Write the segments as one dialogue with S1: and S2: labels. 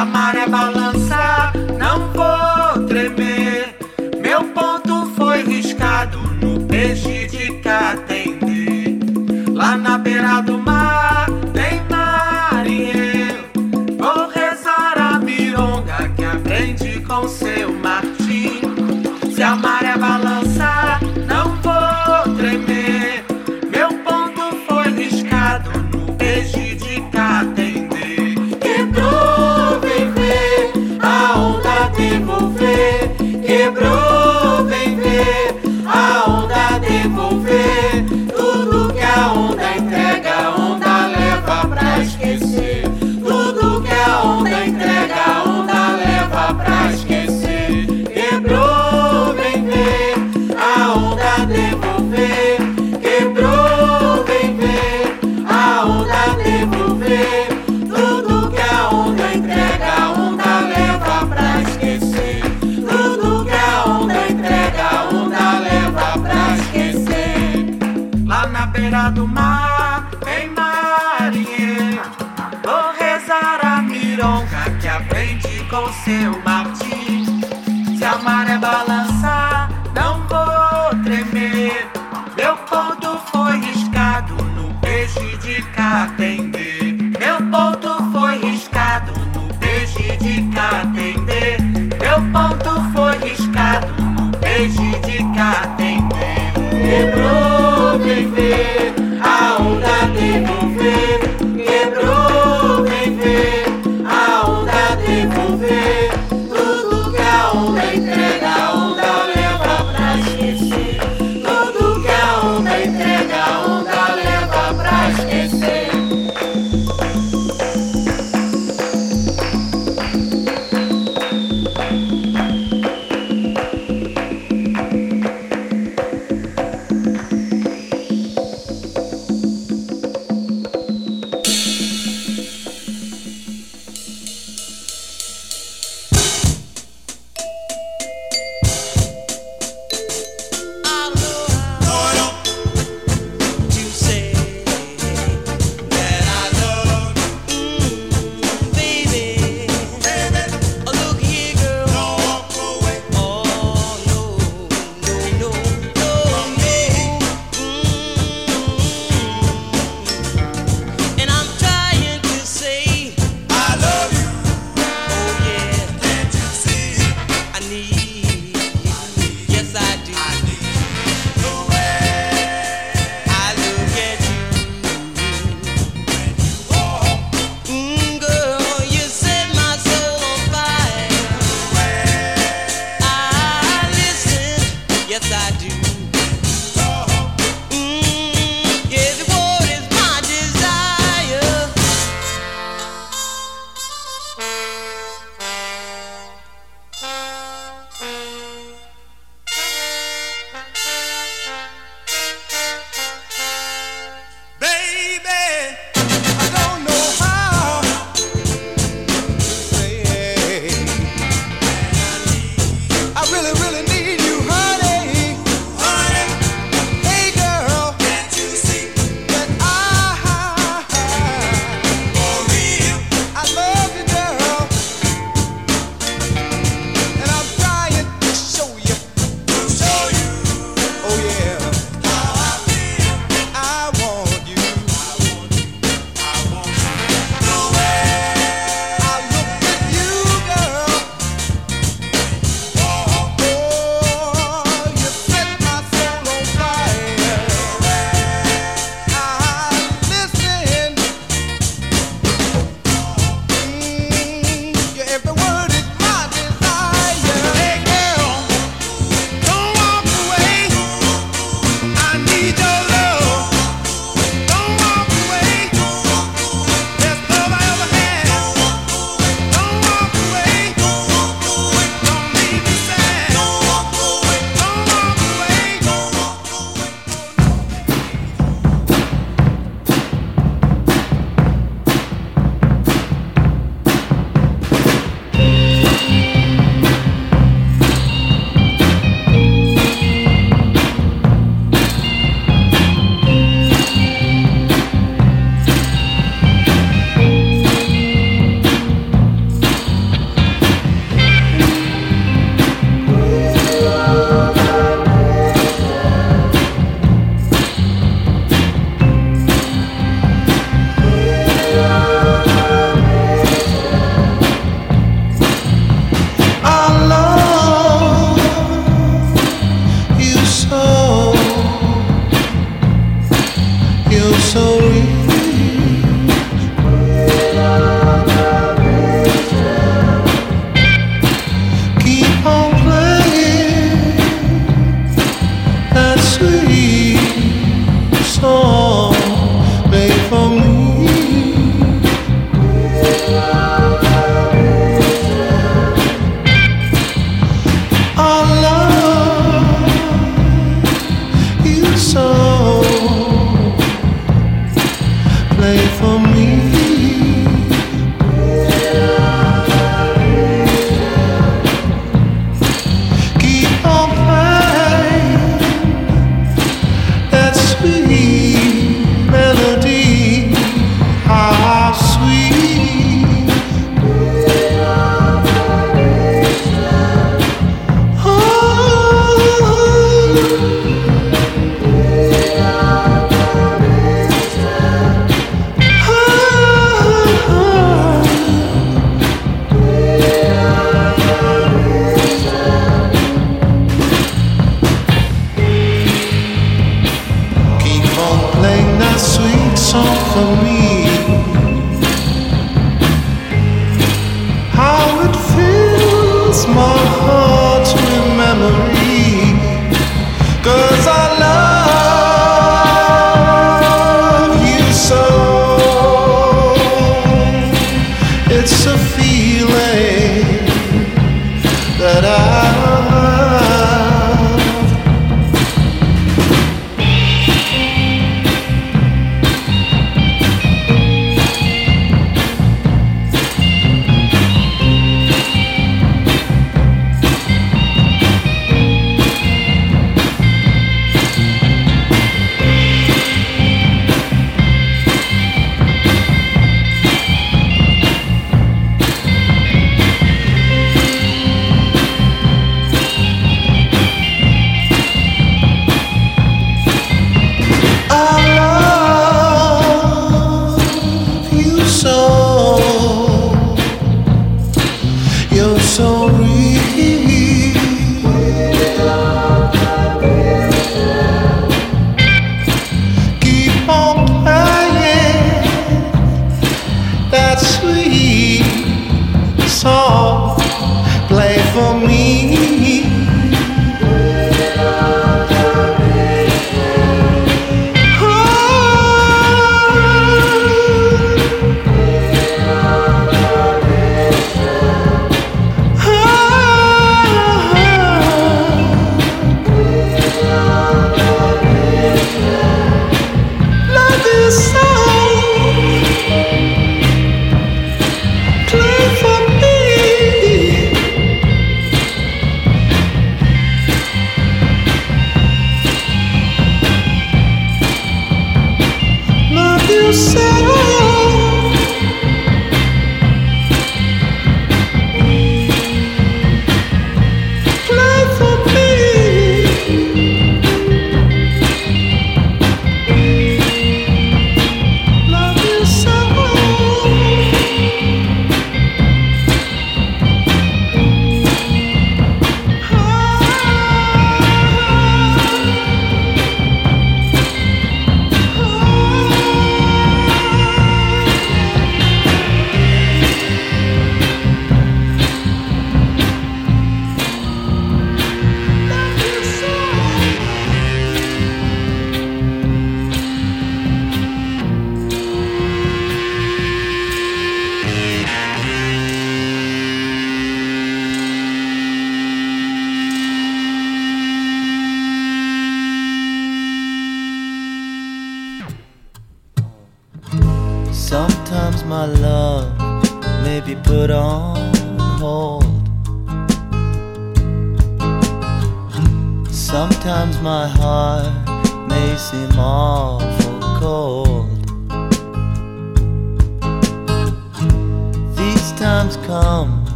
S1: amar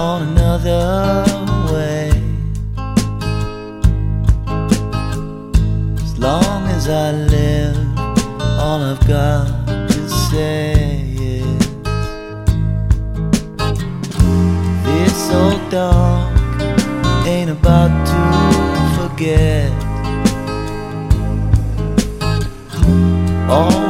S1: on another way. As long as I live, all I've got to say is this old dog ain't about to forget. All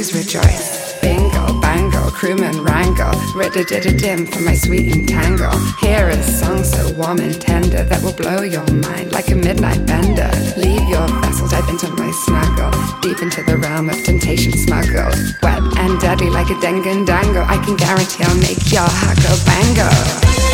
S2: crews rejoice. Bingo, bango, crewmen wrangle, rid-a-did-a-dim for my sweet entangle. Here is song so warm and tender that will blow your mind like a midnight bender. Leave your vessel, dive into my snuggle, deep into the realm of temptation smuggle. Wet and deadly like a dengue dango, I can guarantee I'll make your heart go bango.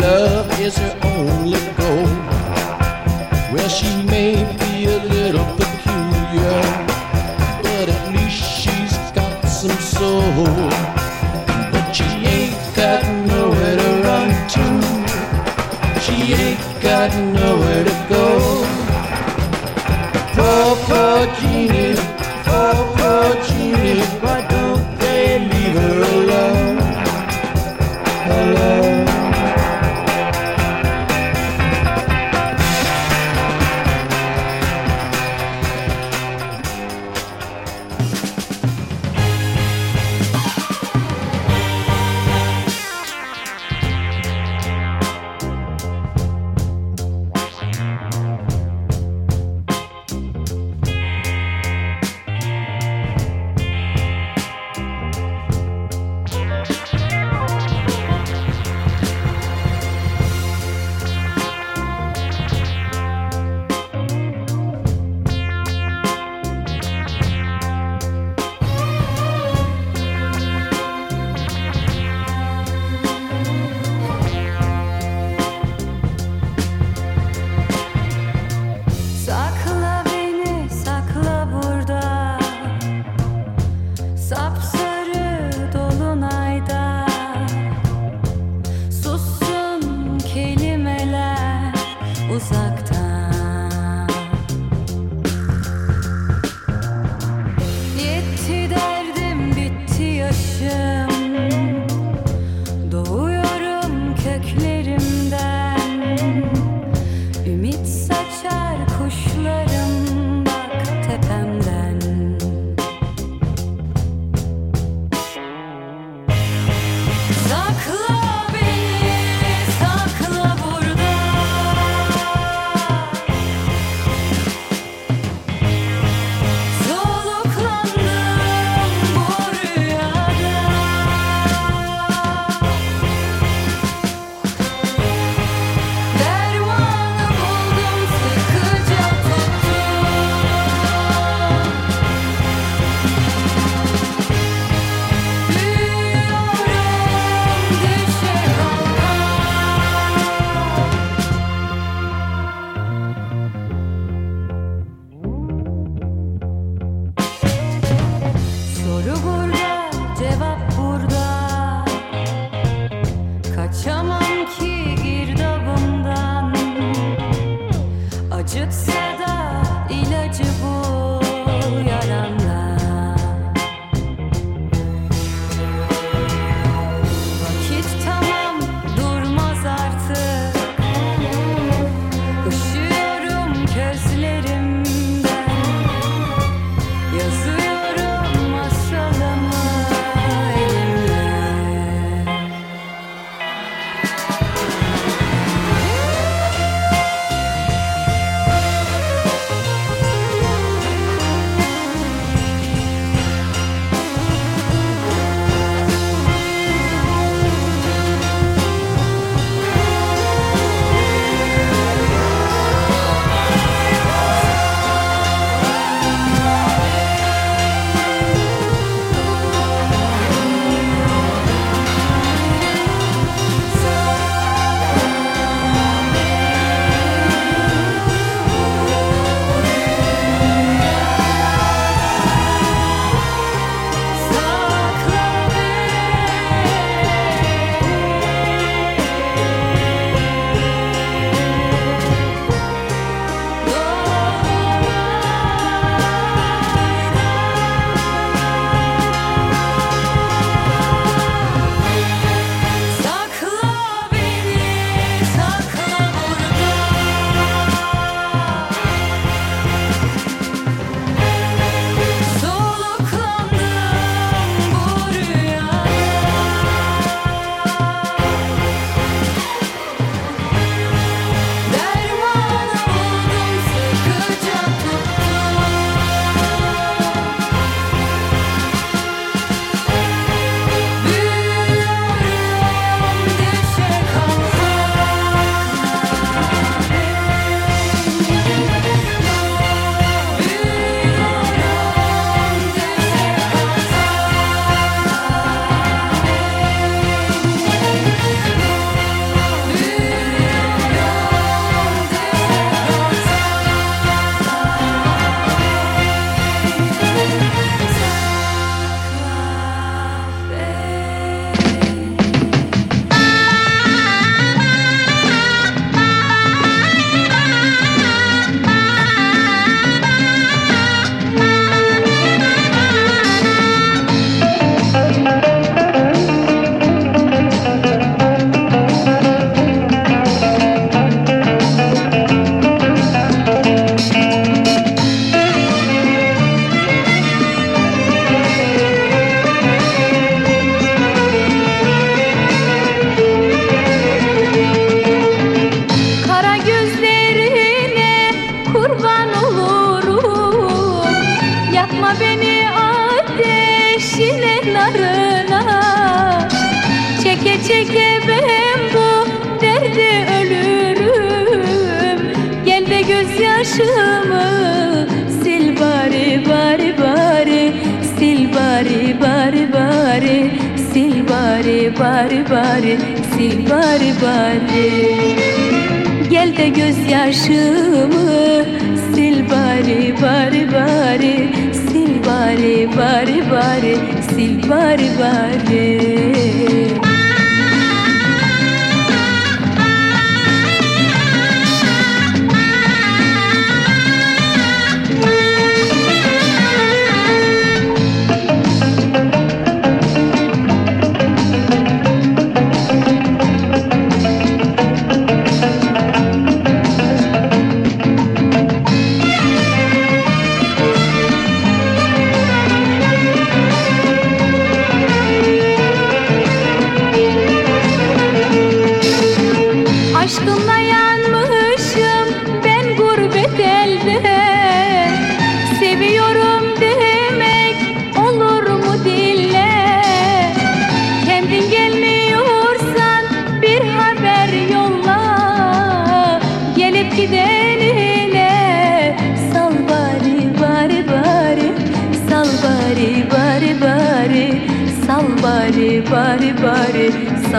S3: Love is her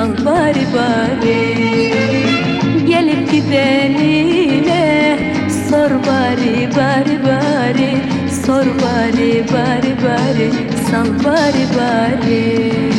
S4: sal bari bari. Gelip gidenine sor bari bari bari. Sor bari bari bari. Sal bari bari.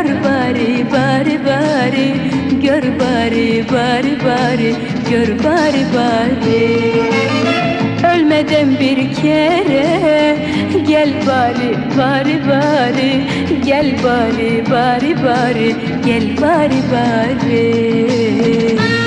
S4: Gör bari bari bari Gör bari bari bari Gör bari bari Ölmeden bir kere Gel bari bari bari Gel bari bari bari Gel bari bari,
S5: bari.